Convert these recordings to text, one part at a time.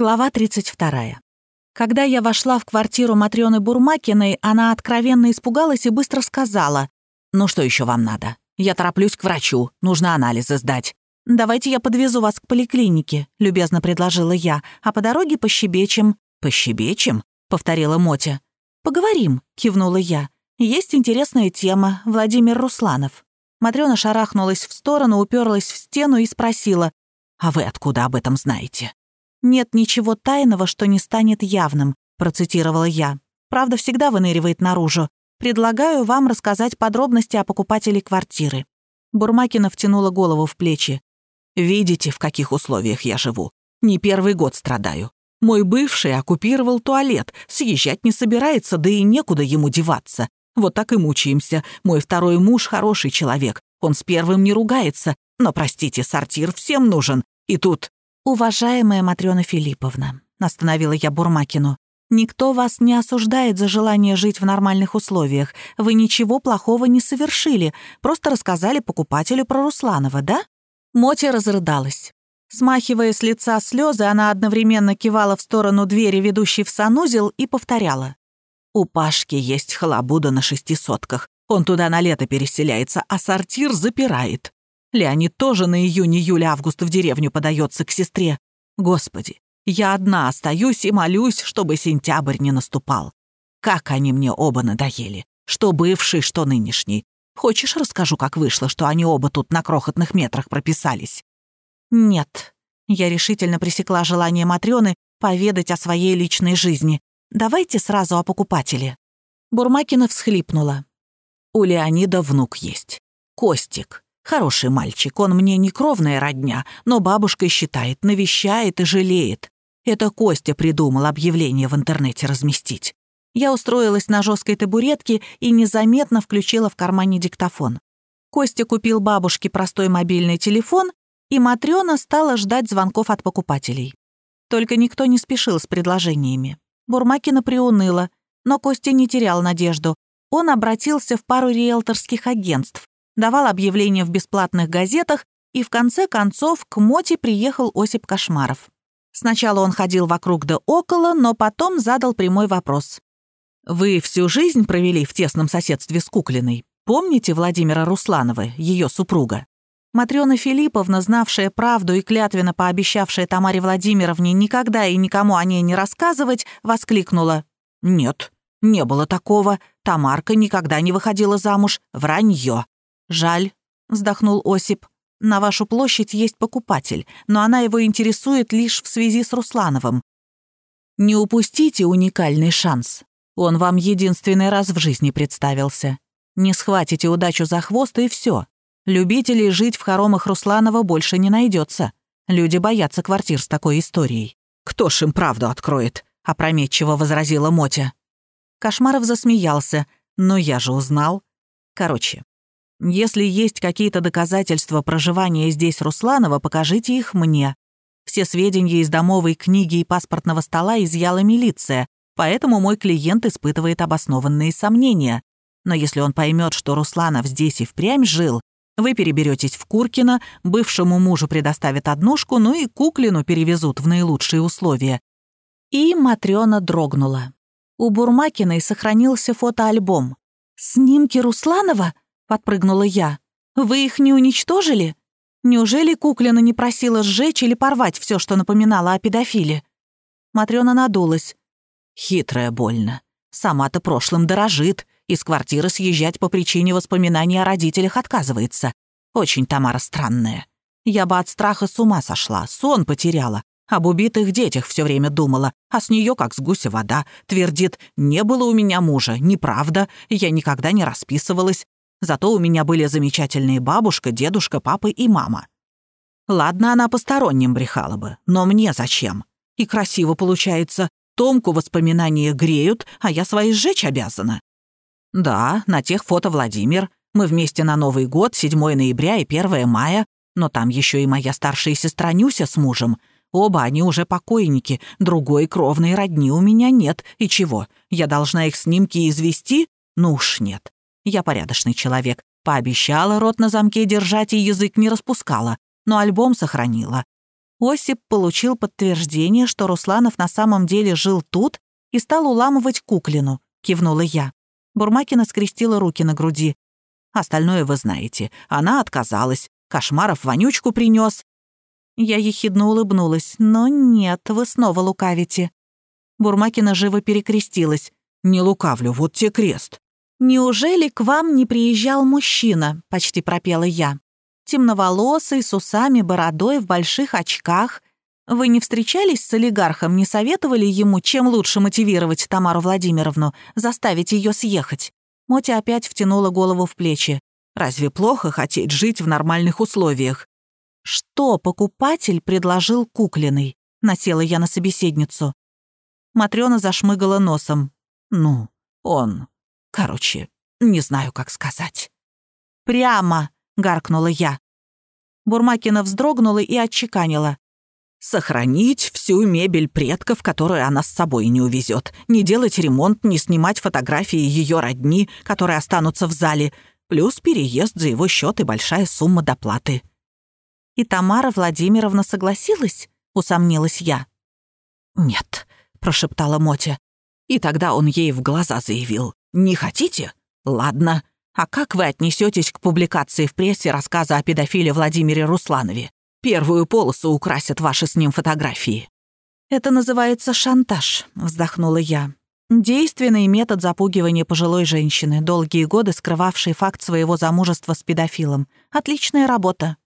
Глава 32. Когда я вошла в квартиру Матрёны Бурмакиной, она откровенно испугалась и быстро сказала. «Ну что еще вам надо? Я тороплюсь к врачу, нужно анализы сдать». «Давайте я подвезу вас к поликлинике», — любезно предложила я, «а по дороге пощебечем». «Пощебечем?» — повторила Мотя. «Поговорим», — кивнула я. «Есть интересная тема. Владимир Русланов». Матрёна шарахнулась в сторону, уперлась в стену и спросила. «А вы откуда об этом знаете?» «Нет ничего тайного, что не станет явным», процитировала я. «Правда всегда выныривает наружу. Предлагаю вам рассказать подробности о покупателе квартиры». Бурмакина втянула голову в плечи. «Видите, в каких условиях я живу? Не первый год страдаю. Мой бывший оккупировал туалет, съезжать не собирается, да и некуда ему деваться. Вот так и мучаемся. Мой второй муж хороший человек, он с первым не ругается, но, простите, сортир всем нужен. И тут «Уважаемая Матрёна Филипповна», — остановила я Бурмакину, «никто вас не осуждает за желание жить в нормальных условиях. Вы ничего плохого не совершили, просто рассказали покупателю про Русланова, да?» Мотя разрыдалась. Смахивая с лица слезы, она одновременно кивала в сторону двери, ведущей в санузел, и повторяла. «У Пашки есть халабуда на шестисотках. Он туда на лето переселяется, а сортир запирает. Леонид тоже на июнь, июль, август в деревню подается к сестре. Господи, я одна остаюсь и молюсь, чтобы сентябрь не наступал. Как они мне оба надоели. Что бывший, что нынешний. Хочешь, расскажу, как вышло, что они оба тут на крохотных метрах прописались? Нет. Я решительно пресекла желание Матрёны поведать о своей личной жизни. Давайте сразу о покупателе. Бурмакина всхлипнула. У Леонида внук есть. Костик. Хороший мальчик, он мне не кровная родня, но бабушка считает, навещает и жалеет. Это Костя придумал объявление в интернете разместить. Я устроилась на жесткой табуретке и незаметно включила в кармане диктофон. Костя купил бабушке простой мобильный телефон, и Матрёна стала ждать звонков от покупателей. Только никто не спешил с предложениями. Бурмакина приуныла, но Костя не терял надежду. Он обратился в пару риэлторских агентств, давал объявления в бесплатных газетах, и в конце концов к Моте приехал Осип Кошмаров. Сначала он ходил вокруг да около, но потом задал прямой вопрос. «Вы всю жизнь провели в тесном соседстве с Куклиной? Помните Владимира Русланова, ее супруга?» Матрёна Филипповна, знавшая правду и клятвенно пообещавшая Тамаре Владимировне никогда и никому о ней не рассказывать, воскликнула. «Нет, не было такого. Тамарка никогда не выходила замуж. Вранье. «Жаль», — вздохнул Осип. «На вашу площадь есть покупатель, но она его интересует лишь в связи с Руслановым. Не упустите уникальный шанс. Он вам единственный раз в жизни представился. Не схватите удачу за хвост, и все. Любителей жить в хоромах Русланова больше не найдется. Люди боятся квартир с такой историей. «Кто ж им правду откроет?» — опрометчиво возразила Мотя. Кошмаров засмеялся. «Но я же узнал. Короче, если есть какие-то доказательства проживания здесь Русланова, покажите их мне. Все сведения из домовой книги и паспортного стола изъяла милиция, поэтому мой клиент испытывает обоснованные сомнения. Но если он поймет, что Русланов здесь и впрямь жил, вы переберетесь в Куркино, бывшему мужу предоставят однушку, ну и Куклину перевезут в наилучшие условия. И Матрёна дрогнула. У Бурмакиной сохранился фотоальбом. «Снимки Русланова?» Подпрыгнула я. «Вы их не уничтожили? Неужели Куклина не просила сжечь или порвать все, что напоминало о педофиле?» Матрёна надулась. «Хитрая больно. Сама-то прошлым дорожит, из квартиры съезжать по причине воспоминаний о родителях отказывается. Очень Тамара странная. Я бы от страха с ума сошла, сон потеряла. Об убитых детях все время думала, а с нее как с гуся вода. Твердит, не было у меня мужа, неправда, я никогда не расписывалась, Зато у меня были замечательные бабушка, дедушка, папа и мама. Ладно, она посторонним брехала бы, но мне зачем? И красиво получается. Томку воспоминания греют, а я свои сжечь обязана. Да, на тех фото Владимир. Мы вместе на Новый год, 7 ноября и 1 мая. Но там еще и моя старшая сестра Нюся с мужем. Оба они уже покойники, другой кровной родни у меня нет. И чего, я должна их снимки извести? Ну уж нет. Я порядочный человек. Пообещала рот на замке держать и язык не распускала, но альбом сохранила. Осип получил подтверждение, что Русланов на самом деле жил тут и стал уламывать куклину, кивнула я. Бурмакина скрестила руки на груди. Остальное вы знаете. Она отказалась. Кошмаров вонючку принес. Я ехидно улыбнулась. «Но нет, вы снова лукавите». Бурмакина живо перекрестилась. «Не лукавлю, вот те крест». «Неужели к вам не приезжал мужчина?» — почти пропела я. «Темноволосый, с усами, бородой, в больших очках. Вы не встречались с олигархом, не советовали ему, чем лучше мотивировать Тамару Владимировну, заставить ее съехать?» Мотя опять втянула голову в плечи. «Разве плохо хотеть жить в нормальных условиях? Что покупатель предложил куклиной? Насела я на собеседницу. Матрёна зашмыгала носом. Ну, он... Короче, не знаю, как сказать. «Прямо!» — гаркнула я. Бурмакина вздрогнула и отчеканила. «Сохранить всю мебель предков, которую она с собой не увезет. Не делать ремонт, не снимать фотографии ее родни, которые останутся в зале. Плюс переезд за его счет и большая сумма доплаты. «И Тамара Владимировна согласилась?» — усомнилась я. «Нет», — прошептала Мотя. И тогда он ей в глаза заявил. «Не хотите? Ладно. А как вы отнесетесь к публикации в прессе рассказа о педофиле Владимире Русланове? Первую полосу украсят ваши с ним фотографии». «Это называется шантаж», — вздохнула я. Действенный метод запугивания пожилой женщины, долгие годы скрывавшей факт своего замужества с педофилом. Отличная работа.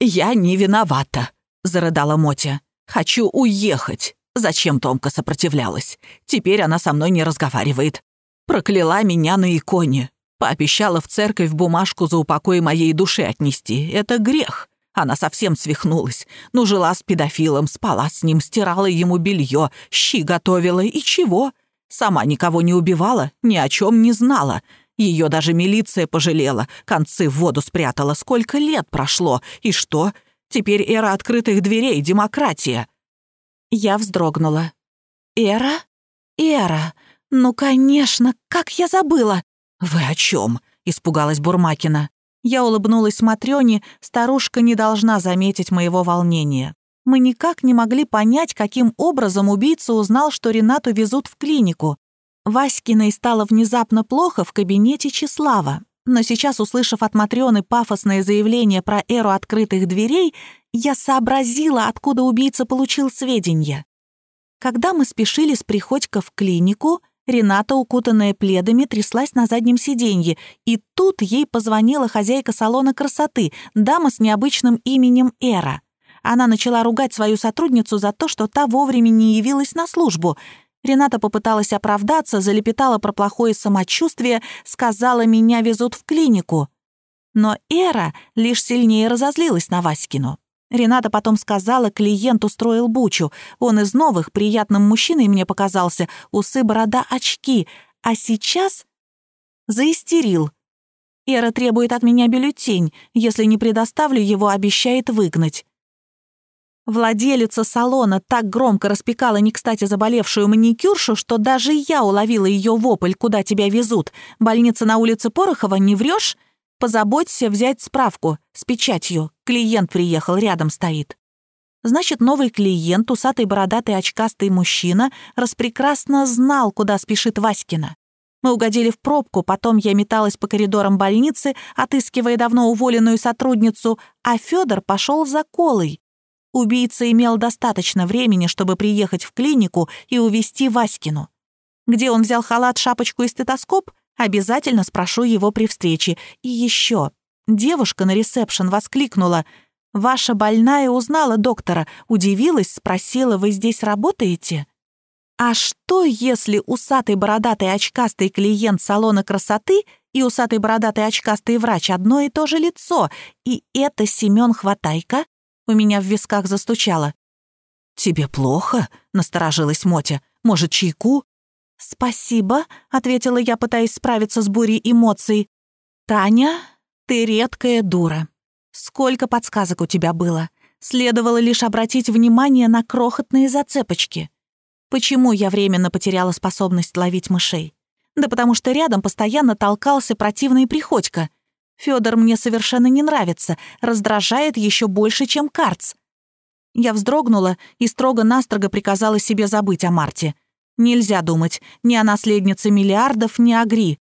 «Я не виновата», — зарыдала Мотя. «Хочу уехать». Зачем Томка сопротивлялась? Теперь она со мной не разговаривает. Прокляла меня на иконе. Пообещала в церковь бумажку за упокой моей души отнести. Это грех. Она совсем свихнулась. Ну, жила с педофилом, спала с ним, стирала ему белье, щи готовила. И чего? Сама никого не убивала, ни о чем не знала. Ее даже милиция пожалела, концы в воду спрятала. Сколько лет прошло? И что? Теперь эра открытых дверей, демократия. Я вздрогнула. Эра? Эра. Ну, конечно, как я забыла. Вы о чем? Испугалась Бурмакина. Я улыбнулась Матрёне, старушка не должна заметить моего волнения. Мы никак не могли понять, каким образом убийца узнал, что Ренату везут в клинику. Васькиной стало внезапно плохо в кабинете Числава. Но сейчас, услышав от Матрёны пафосное заявление про эру открытых дверей, я сообразила, откуда убийца получил сведения. Когда мы спешили с Приходько в клинику, Рената, укутанная пледами, тряслась на заднем сиденье, и тут ей позвонила хозяйка салона красоты, дама с необычным именем Эра. Она начала ругать свою сотрудницу за то, что та вовремя не явилась на службу — Рената попыталась оправдаться, залепетала про плохое самочувствие, сказала, меня везут в клинику. Но Эра лишь сильнее разозлилась на Васькину. Рената потом сказала, клиент устроил бучу. Он из новых, приятным мужчиной мне показался, усы, борода, очки. А сейчас заистерил. Эра требует от меня бюллетень. Если не предоставлю его, обещает выгнать. Владелица салона так громко распекала не кстати заболевшую маникюршу, что даже я уловила ее вопль «Куда тебя везут? Больница на улице Порохова, не врешь? Позаботься взять справку с печатью. Клиент приехал, рядом стоит». Значит, новый клиент, усатый бородатый очкастый мужчина, распрекрасно знал, куда спешит Васькина. Мы угодили в пробку, потом я металась по коридорам больницы, отыскивая давно уволенную сотрудницу, а Федор пошел за колой. Убийца имел достаточно времени, чтобы приехать в клинику и увести Васькину. Где он взял халат, шапочку и стетоскоп? Обязательно спрошу его при встрече. И еще. Девушка на ресепшн воскликнула. «Ваша больная узнала доктора, удивилась, спросила, вы здесь работаете?» А что, если усатый бородатый очкастый клиент салона красоты и усатый бородатый очкастый врач одно и то же лицо, и это Семен Хватайка? У меня в висках застучало. «Тебе плохо?» — насторожилась Мотя. «Может, чайку?» «Спасибо», — ответила я, пытаясь справиться с бурей эмоций. «Таня, ты редкая дура. Сколько подсказок у тебя было. Следовало лишь обратить внимание на крохотные зацепочки. Почему я временно потеряла способность ловить мышей? Да потому что рядом постоянно толкался противный Приходько. Федор мне совершенно не нравится, раздражает еще больше, чем Карц. Я вздрогнула и строго-настрого приказала себе забыть о Марте. Нельзя думать ни о наследнице миллиардов, ни о Гри.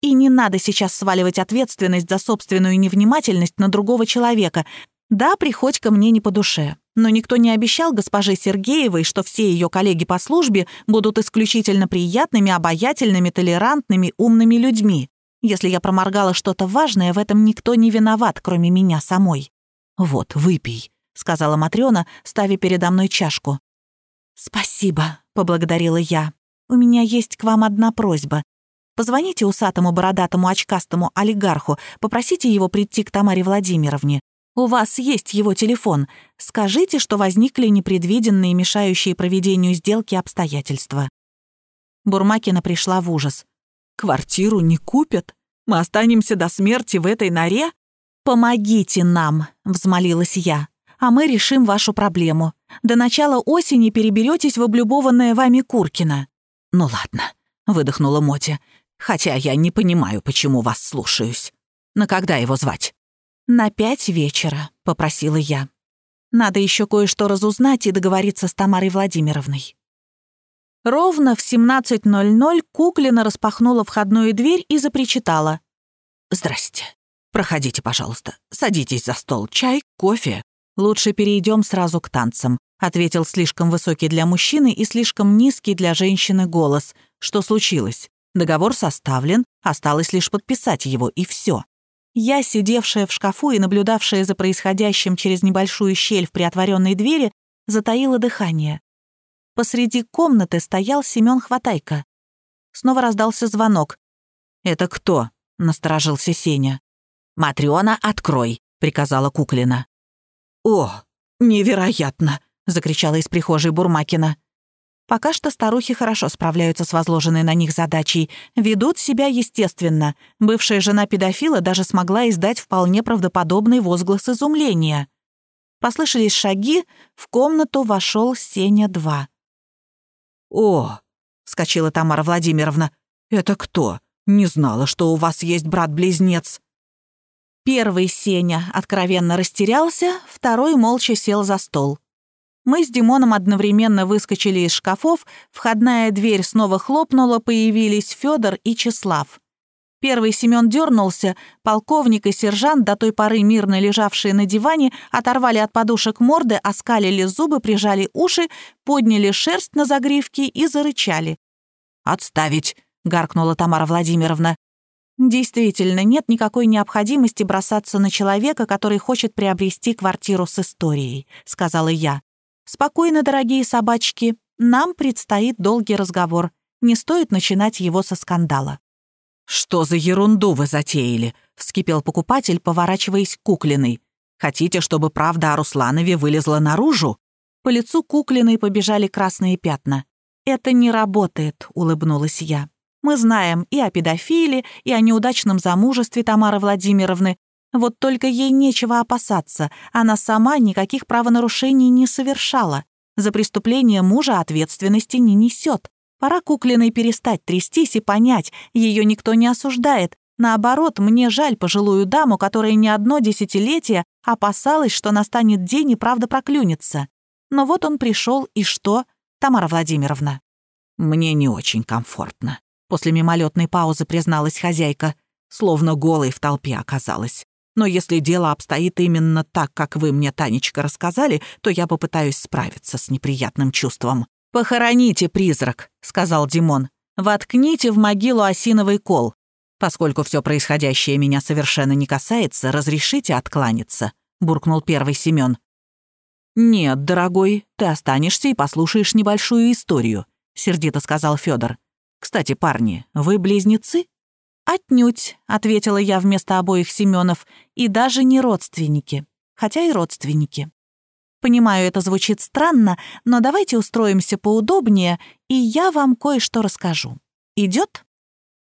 И не надо сейчас сваливать ответственность за собственную невнимательность на другого человека. Да, Приходько мне не по душе. Но никто не обещал госпоже Сергеевой, что все ее коллеги по службе будут исключительно приятными, обаятельными, толерантными, умными людьми. Если я проморгала что-то важное, в этом никто не виноват, кроме меня самой. «Вот, выпей», — сказала Матрёна, ставя передо мной чашку. «Спасибо», — поблагодарила я. «У меня есть к вам одна просьба. Позвоните усатому бородатому очкастому олигарху, попросите его прийти к Тамаре Владимировне. У вас есть его телефон. Скажите, что возникли непредвиденные, мешающие проведению сделки обстоятельства». Бурмакина пришла в ужас. «Квартиру не купят? Мы останемся до смерти в этой норе?» «Помогите нам», — взмолилась я, «а мы решим вашу проблему. До начала осени переберетесь в облюбованное вами Куркино». «Ну ладно», — выдохнула Мотя, «хотя я не понимаю, почему вас слушаюсь. На когда его звать?» «На пять вечера», — попросила я. «Надо еще кое-что разузнать и договориться с Тамарой Владимировной». Ровно в 17.00 Куклина распахнула входную дверь и запричитала. «Здрасте. «Проходите, пожалуйста. Садитесь за стол. Чай, кофе. Лучше перейдем сразу к танцам», ответил слишком высокий для мужчины и слишком низкий для женщины голос. «Что случилось? Договор составлен, осталось лишь подписать его, и все. Я, сидевшая в шкафу и наблюдавшая за происходящим через небольшую щель в приотворенной двери, затаила дыхание. Посреди комнаты стоял Семен Хватайко. Снова раздался звонок. «Это кто?» — насторожился Сеня. «Матриона, открой», — приказала Куклина. «О, невероятно!» — закричала из прихожей Бурмакина. Пока что старухи хорошо справляются с возложенной на них задачей, ведут себя естественно. Бывшая жена педофила даже смогла издать вполне правдоподобный возглас изумления. Послышались шаги, в комнату вошел Сеня-2. «О!» — вскочила Тамара Владимировна. «Это кто? Не знала, что у вас есть брат-близнец». Первый Сеня откровенно растерялся, второй молча сел за стол. Мы с Димоном одновременно выскочили из шкафов, входная дверь снова хлопнула, появились Федор и Числав. Первый Семен дернулся, полковник и сержант, до той поры мирно лежавшие на диване, оторвали от подушек морды, оскалили зубы, прижали уши, подняли шерсть на загривке и зарычали. «Отставить!» — гаркнула Тамара Владимировна. Действительно, нет никакой необходимости бросаться на человека, который хочет приобрести квартиру с историей, сказала я. Спокойно, дорогие собачки, нам предстоит долгий разговор. Не стоит начинать его со скандала. «Что за ерунду вы затеяли?» — вскипел покупатель, поворачиваясь к Куклиной. «Хотите, чтобы правда о Русланове вылезла наружу?» По лицу Куклиной побежали красные пятна. «Это не работает», — улыбнулась я. Мы знаем и о педофиле, и о неудачном замужестве Тамары Владимировны. Вот только ей нечего опасаться. Она сама никаких правонарушений не совершала. За преступление мужа ответственности не несет. Пора куклиной перестать трястись и понять, ее никто не осуждает. Наоборот, мне жаль пожилую даму, которая не одно десятилетие опасалась, что настанет день и правда проклюнется. Но вот он пришел, и что, Тамара Владимировна? Мне не очень комфортно. После мимолетной паузы призналась хозяйка, словно голой в толпе оказалась. Но если дело обстоит именно так, как вы мне, Танечка, рассказали, то я попытаюсь справиться с неприятным чувством. «Похороните призрак», — сказал Димон. «Воткните в могилу осиновый кол. Поскольку все происходящее меня совершенно не касается, разрешите откланяться», — буркнул первый Семен. «Нет, дорогой, ты останешься и послушаешь небольшую историю», — сердито сказал Федор. «Кстати, парни, вы близнецы?» «Отнюдь», — ответила я вместо обоих Семенов, «и даже не родственники, хотя и родственники». Понимаю, это звучит странно, но давайте устроимся поудобнее, и я вам кое-что расскажу. Идет?